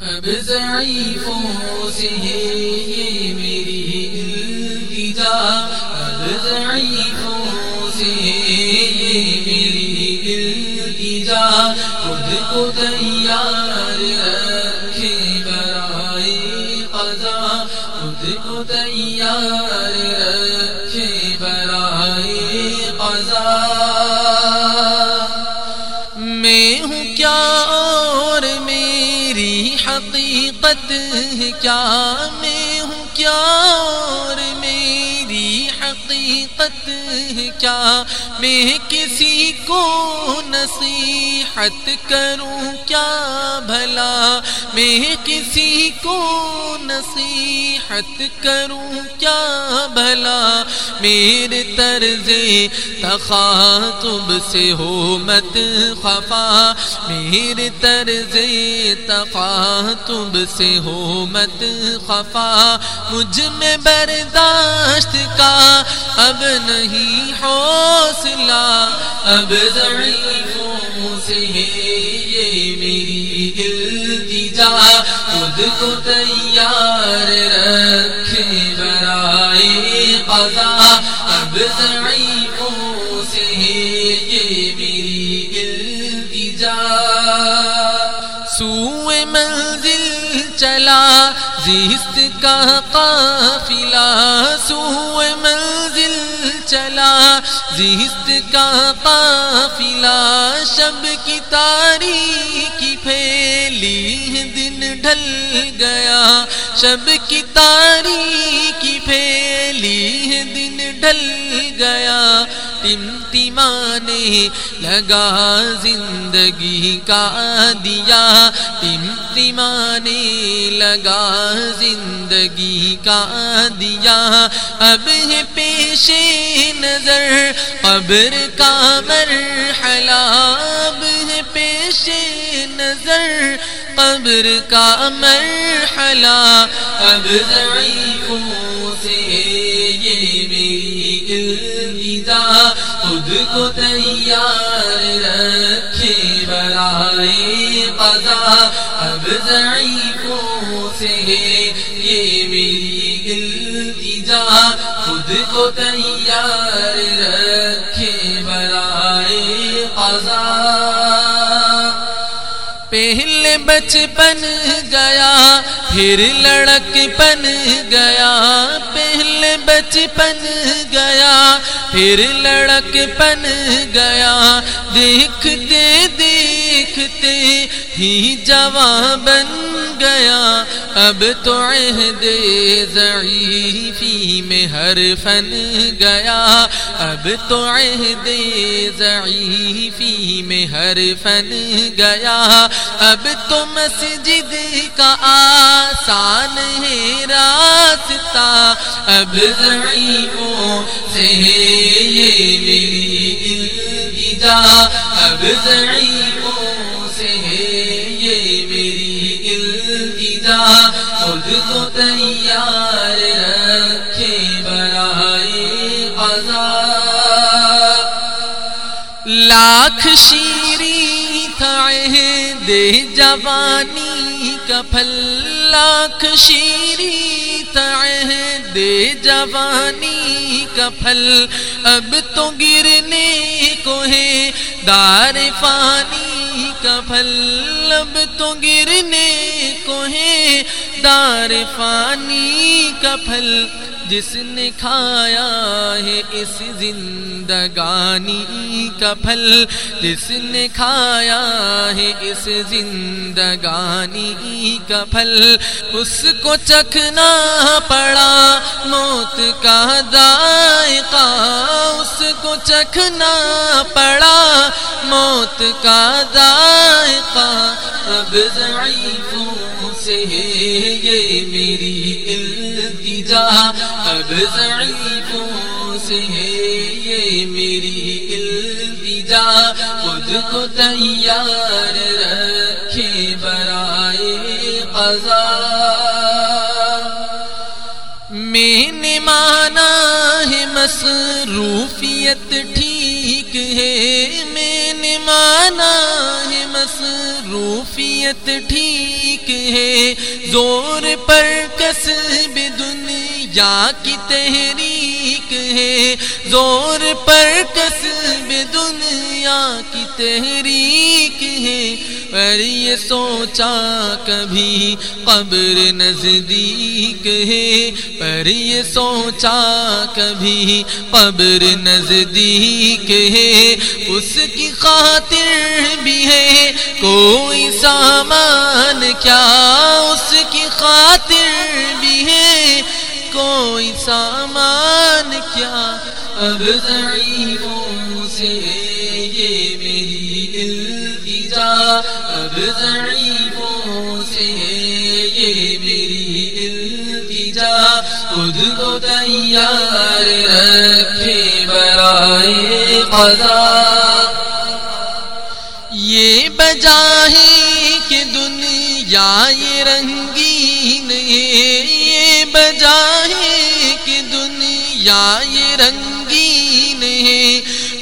اب ضعیفوں سے یہ میری التجا اب ضعیفوں سے یہ میری التجا خود کو تیار ہے کیا میں کسی کو نصیحت کروں کیا بھلا؟ میں کسی کو نصیحت کروں کیا بھلا؟ میرے طرز تخاطب سے ہو مت خفا۔ میرے طرز تخاطب سے ہو مت خفا۔ مجھ میں برداشت کا اب نہیں حوصلہ، اب ضعیفوں سے ہے یہ میری التجا خود کو تیار رکھے برائے قضا۔ اب ضعیفوں سے ہے یہ میری التجا سوئے منزل چلا، زیست کا قافلہ۔ زہست کا قافلہ شب کی تاریخی پھیلی ہے ڈھل گیا۔ شب کی تاریخی پھیلی دن ڈھل گیا۔ ٹمٹمانے لگا زندگی کا دیا۔ ٹمٹمانے لگا زندگی کا دیا۔ اب ہے پیش نظر، قبر کا مرحلہ۔ اب ہے پیش نظر قبر کا مرحلہ، اب ضعیفوں سے یہ میری التجا خود کو تیار رکھے برائے قضا۔ اب ضعیفوں سے یہ میری التجا خود کو تیار رکھے بچپن گیا، پھر لڑک پن گیا، پہلے بچپن گیا، پھر لڑک پن گیا۔ دیکھتے دیکھتے ہی جوان بن گیا۔ اب تو عہد ضعیفی میں ہر فن گیا۔ اب تو عہد ضعیفی میں ہر فن گیا۔ اب تو مسجد کا آسان ہے راستہ۔ اب ضعیفوں سے یہ میری التجا اب ضعیفوں التجا خود کو تیار رکھے برائے قضا۔ لاکھ شیری تھا دے جوانی کا پھل۔ لاکھ شیری تھا دے جوانی کا پھل۔ اب تو گرنے کو ہے دار فانی کا پھل اب تو گرنے کو ہے دار فانی کا پھل جس نے کھایا ہے اس زندگانی کا پھل، جس نے کھایا ہے اس زندگانی کا پھل۔ اس کو چکھنا پڑا موت کا ذائقہ، اس کو چکھنا پڑا موت کا ذائقہ۔ اب ضعیفوں سے یہ میری التجا اب ضعیفوں سے یہ میری التجا خود کو تیار رکھے برائے قضا۔ میں نے مانا ہے مصروفیت ٹھیک ہے۔ میں نے مانا ہے مصروفیت ٹھیک ہے۔ زور پر کسب دنیا کی تحریک ہے۔ زور پر کسب دنیا کی تحریک ہے۔ پر یہ سوچا کبھی قبر نزدیک ہے۔ پر یہ سوچا کبھی قبر نزدیک ہے۔ اس کی خاطر بھی ہے۔ کوئی سامان کیا اس کی خاطر بھی ہے۔ کوئی سامان کیا؟ اب ضعیفوں سے یہ میری التجا اب ضعیفوں سے یہ میری التجا خود کو تیار رکھے برائے قضا۔ یہ بجا ہے کہ دنیا یہ رنگین ہے۔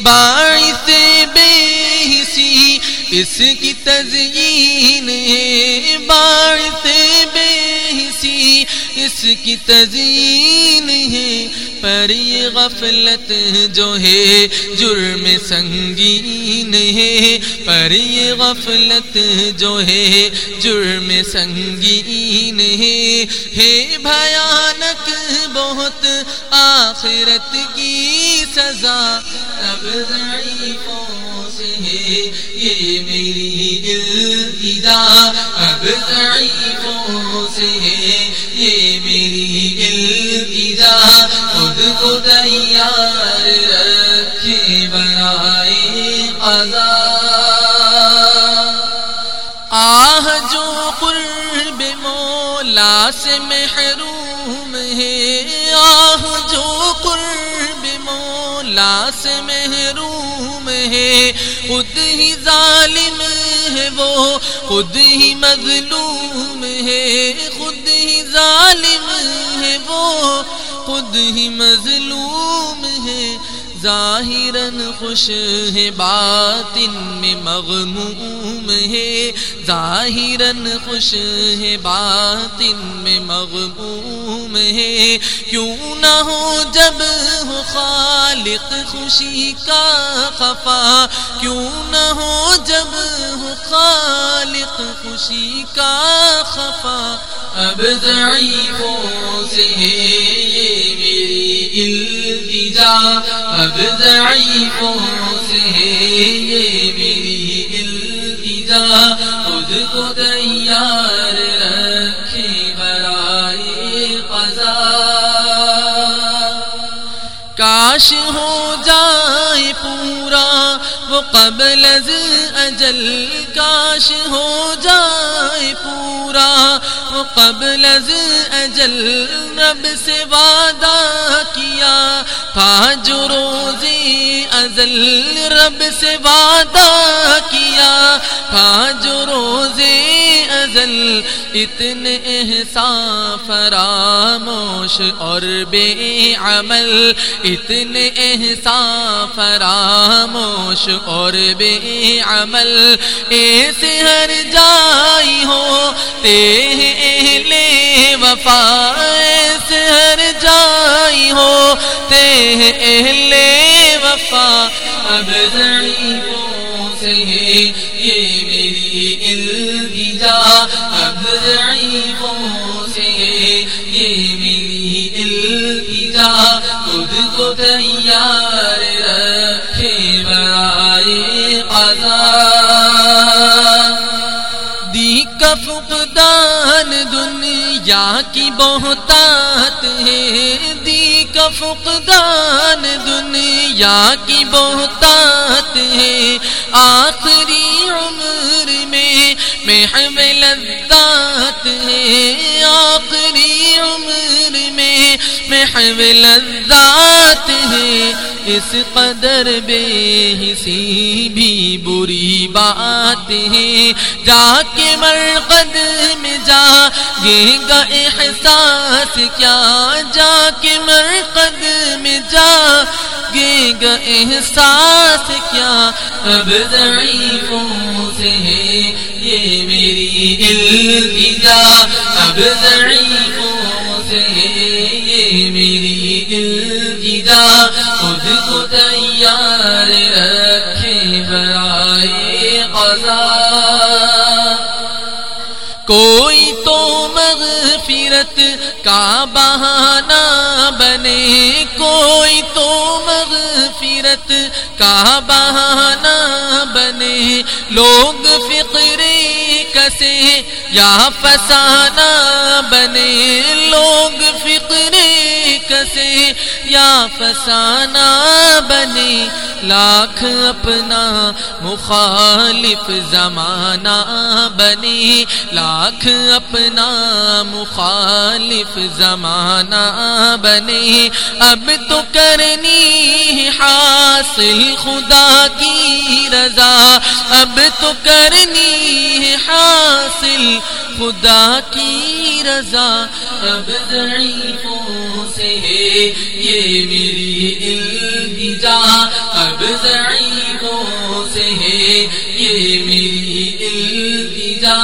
باعث بے حسی اس کی تزئین ہے باعث بے حسی اس کی تزئین ہے پر یہ غفلت جو ہے، جرم سنگین ہے۔ پر یہ غفلت جو ہے، جرم سنگین ہے۔ ہے بھیانک بہت آخرت کی سزا۔ اب ضعیفوں سے ہے، یہ میری التجا اب ضعیفوں سے ہے، یہ میری التجا کو تیار رکھے بنائے قضا۔ آہ جو قرب مولا سے محروم ہے، آہ جو قرب مولا سے محروم ہے۔ خود ہی ظالم ہے وہ، خود ہی مظلوم ہے۔ خود ہی ظالم ہے وہ خود ہی مظلوم ہے، ظاہراً خوش ہے، باطن میں مغموم ہے۔ ظاہراً خوش ہے، باطن میں مغموم ہے۔ کیوں نہ ہو جب ہو خالق خوشی کا خفا، کیوں خالق خوشی کا خفا، اب ضعیفوں سے ہے یہ میری التجا اب ضعیفوں سے ہے یہ میری التجا خود کو تیار رکھے برائے قضا۔ کاش ہو جائے پورا، وہ قبل از اجل کاش ہو جائے پورا، وہ قبل از اجل رب سے وعدہ کیا۔ تھا جو روزی ازل رب سے وعدہ کیا۔ تھا جو روزے ازل اتنے احسان فراموش اور بے عمل۔ اتنے احسان فراموش اور بے عمل۔ ایسے ہر جائی ہو تے اہل وفا۔ ایسے ہر جائی ہو تے اہل وفا۔ اب ضعیفوں ہے، یہ میری التجا اب ضعیفوں سے ہے، یہ میری التجا خود کو تیار رکھے برائے قضا۔ دی کا فقدان دنیا کی بہتات ہے۔ کا فقدان دنیا کی بہتات ہے۔ آخری عمر میں میں ہمیں لذات ہے۔ آخری عمر میں میں ہمیں لذات ہے۔ اس قدر بے حسی بھی بری بات ہے۔ جا کے مرقد میں جا گے گا احساس، کیا جا کے مرقد میں جا لگے گا احساس، کیا اب ضعیفوں سے ہے۔ یہ میری التجا اب ضعیفوں سے ہے۔ یہ میری التجا خود کو تیار رکھے برائے قضا۔ کوئی تو مغفرت کا بہانہ بنے، کوئی تو مغفرت کا بہانہ بنے۔ لوگ فکری کسے یا فسانہ بنے لوگ فکری کسے یا فسانہ بنے لاکھ اپنا مخالف زمانہ بنے لاکھ اپنا مخالف زمانہ بنے اب تو کرنی حاصل خدا کی رضا اب تو کرنی حاصل، خدا کی رضا۔ اب ضعیفوں سے ہے، یہ میری التجا اب ضعیفوں سے ہے، یہ میری التجا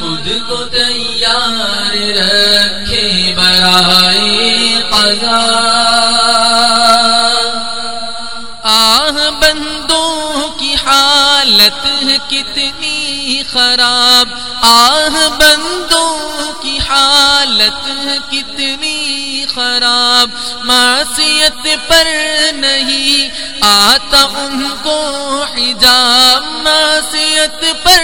خود کو تیار رکھے برائے قضا۔ آہ بندوں کی حالت ہے کتنی خراب، آہ بندوں کی حالت کتنی خراب، معصیت پر نہیں آتا ان کو حجاب، معصیت پر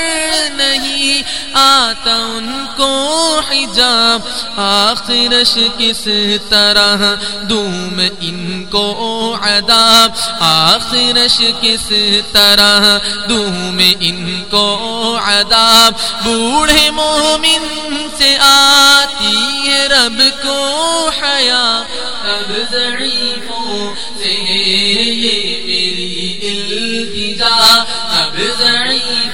نہیں آتا ان کو حجاب آخرش کس طرح دوم ان کو عذاب آخرش کس طرح دوم ان کو عذاب۔ بوڑھے مومن سے آتی ہے رب کو حیا۔ اب ضعیفوں سے یہ میری التجا اب ضعیفوں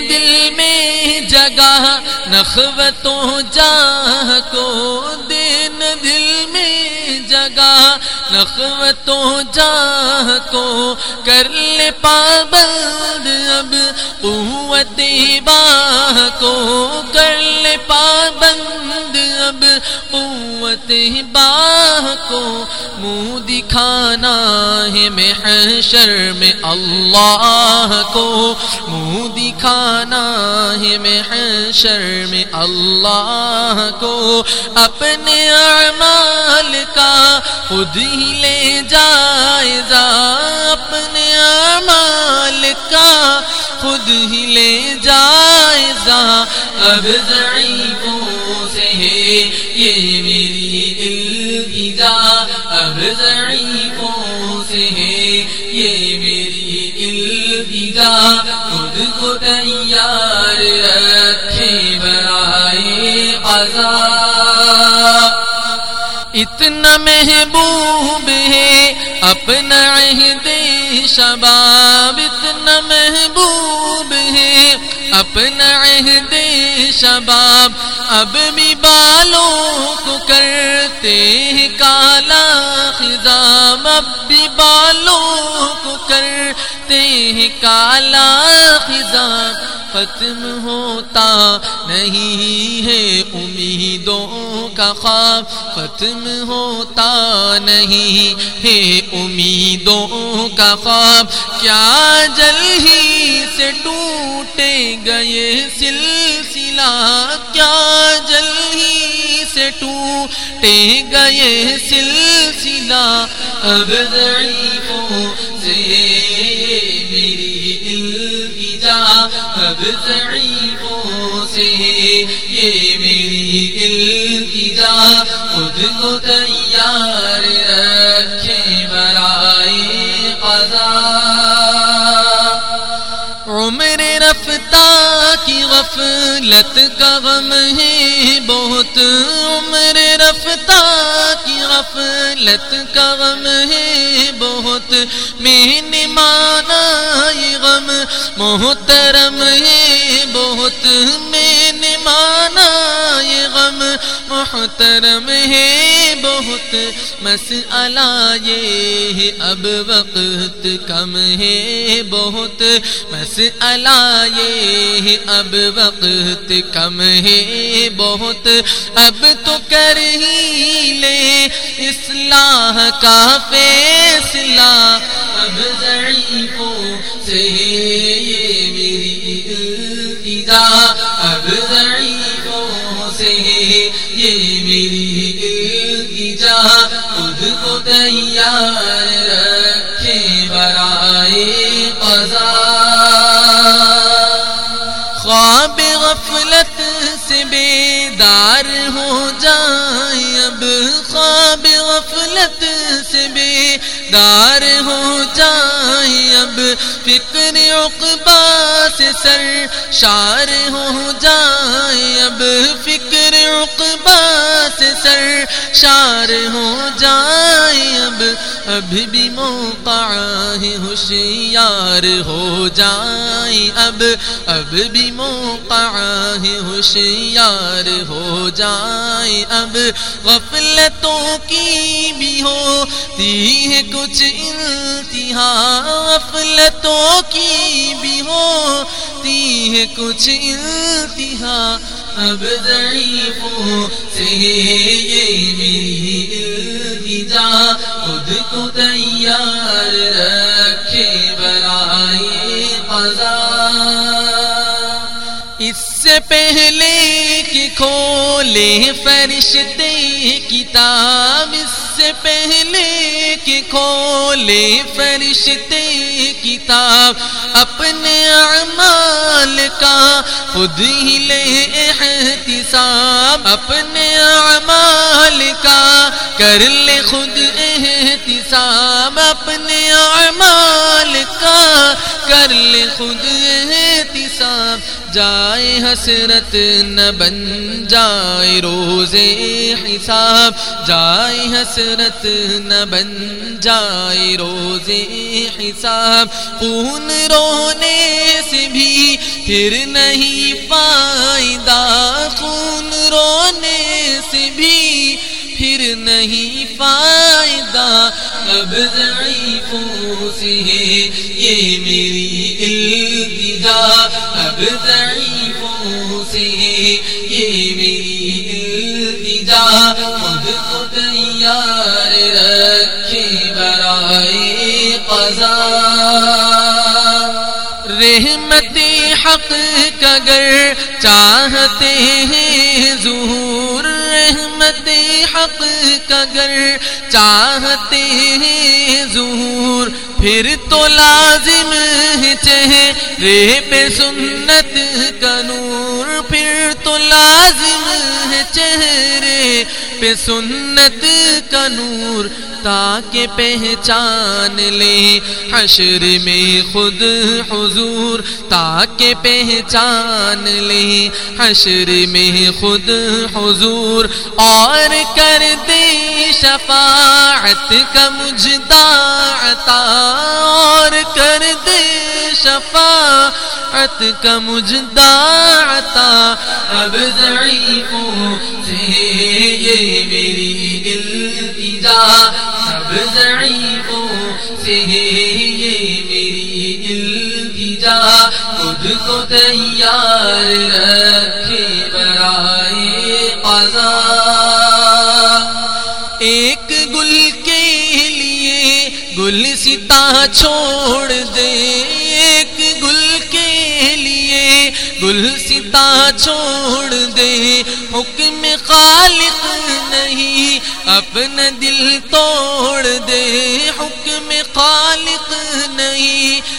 دل میں جگہ نخوتوں جا کو دین دل میں جگہ نخوتوں جا کو کر لے پابند اب قوت باہ کو کر لے پابند۔ اب قوت باہ کو منہ دکھانا ہے محشر میں اللہ کو۔ منہ دکھانا ہے محشر میں اللہ کو۔ اپنے اعمال کا خود ہی لے جائزہ۔ اپنے اعمال کا خود ہی لے جائزہ اب ضعیفوں سے ہے، یہ میری التجا اب ضعیفوں سے ہے، یہ میری التجا خود کو تیار رکھے برائے قضا۔ اتنا محبوب ہے، اپنا عہد شباب، اتنا محبوب اپنا عہد شباب اب بھی بالوں کو کرتے ہیں کالا خزام، اب بھی بالوں کو کرتے ہیں کالا خزام ختم ہوتا نہیں ہے امیدوں کا خواب، ختم ہوتا نہیں ہے امیدوں کا خواب۔ کیا جل ہی سے ٹوٹے گئے سلسلہ؟ کیا جل ہی سے ٹوٹے گئے سلسلہ؟ اب ضعیفوں سے اب ضعیفوں سے یہ میری التجا خود کو تیار رکھے برائے قضا عمر رفتہ کی غفلت کا غم ہے بہت عمر رفتہ کی غفلت کا غم ہے بہت میں نے محترم ہے بہت میں نے مانا یہ غم، محترم ہے بہت مسئلہ یہ ہے۔ اب وقت کم ہے بہت مسئلہ یہ ہے۔ اب وقت کم ہے بہت۔ اب تو کر ہی لے اصلاح کا فیصلہ۔ اب ضعیفوں سے اب ضعیفوں سے یہ میری التجا خود کو تیار رکھے برائے قضا۔ خواب غفلت سے بیدار ہو جائیں اب خواب غفلت سے بیدار ہو جائیں اب فکر عقبا سے سر شار ہو جائیں اب فکر عقبا سے سر شار ہو جائیں اب ابھی بھی موقع ہے ہوشیار ہو جائیں اب اب بھی موقع ہے ہوشیار ہو جائیں اب۔ غفلتوں کی بھی ہوتی ہے کچھ انتہا۔ غفلتوں کی بھی ہوتی ہے کچھ انتہا۔ اب ضعیفوں سے یہ میری التجا خود کو تیار رکھے برائے قضا۔ اس سے پہلے کہ کھولے فرشتے کتاب، اس سے پہلے کھولے فرشتے کتاب اپنے اعمال کا خود ہی لے احتساب، اپنے اعمال کا کر لے خود احتساب۔ اپنے اعمال کا کر لے، خود احتساب۔ جائے حسرت، نہ بن جائے روزے حساب۔ جائے حسرت، نہ بن جائے روزے حساب۔ خون رونے سے بھی پھر نہیں فائدہ۔ خون رونے سے بھی پھر نہیں فائدہ۔ اب ضعیفوں سے یہ میری التجا۔ اب ضعیفوں سے یہ میری التجا۔ خود کو تیار رکھے برائے قضا۔ رحمت حق کگر چاہتے ہیں ظہور۔ حق کا گر چاہتے ہیں ظہور، پھر تو لازم ہے چہرے پہ سنت کا نور، پھر تو لازم ہے چہرے پہ سنت کا نور تاکہ پہچان لے حشر میں خود حضور تاکہ پہچان لے حشر میں خود حضور اور کر دے شفاعت کا مجدہ عطا اور کر دے شفاعت کا مجدہ عطا۔ اب ضعیفوں سے یہ میری التجا۔ سب ضعیفوں سے یہ میری التجا۔ خود کو تیار رکھے برائے قضا۔ ایک گل کے لیے گل ستا چھوڑ دے۔ گلستا گل چھوڑ دے حکم خالق نہیں اپنا دل توڑ دے۔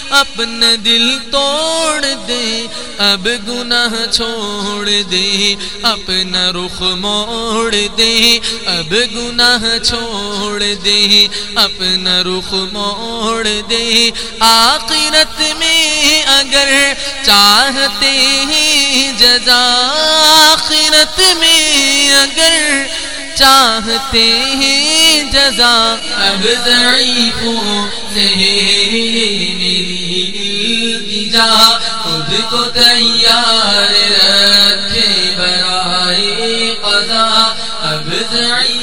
اپنا دل توڑ دے، اب گناہ چھوڑ دے، اپنا رخ موڑ دے، اب گناہ چھوڑ دے، اپنا رخ موڑ دے۔ آخرت میں اگر چاہتے ہیں جزا، آخرت میں اگر چاہتے ہیں جزا۔ اب ضعیفوں سے میری التجا خود کو تیار رکھے برائے قضا اب ضعیفوں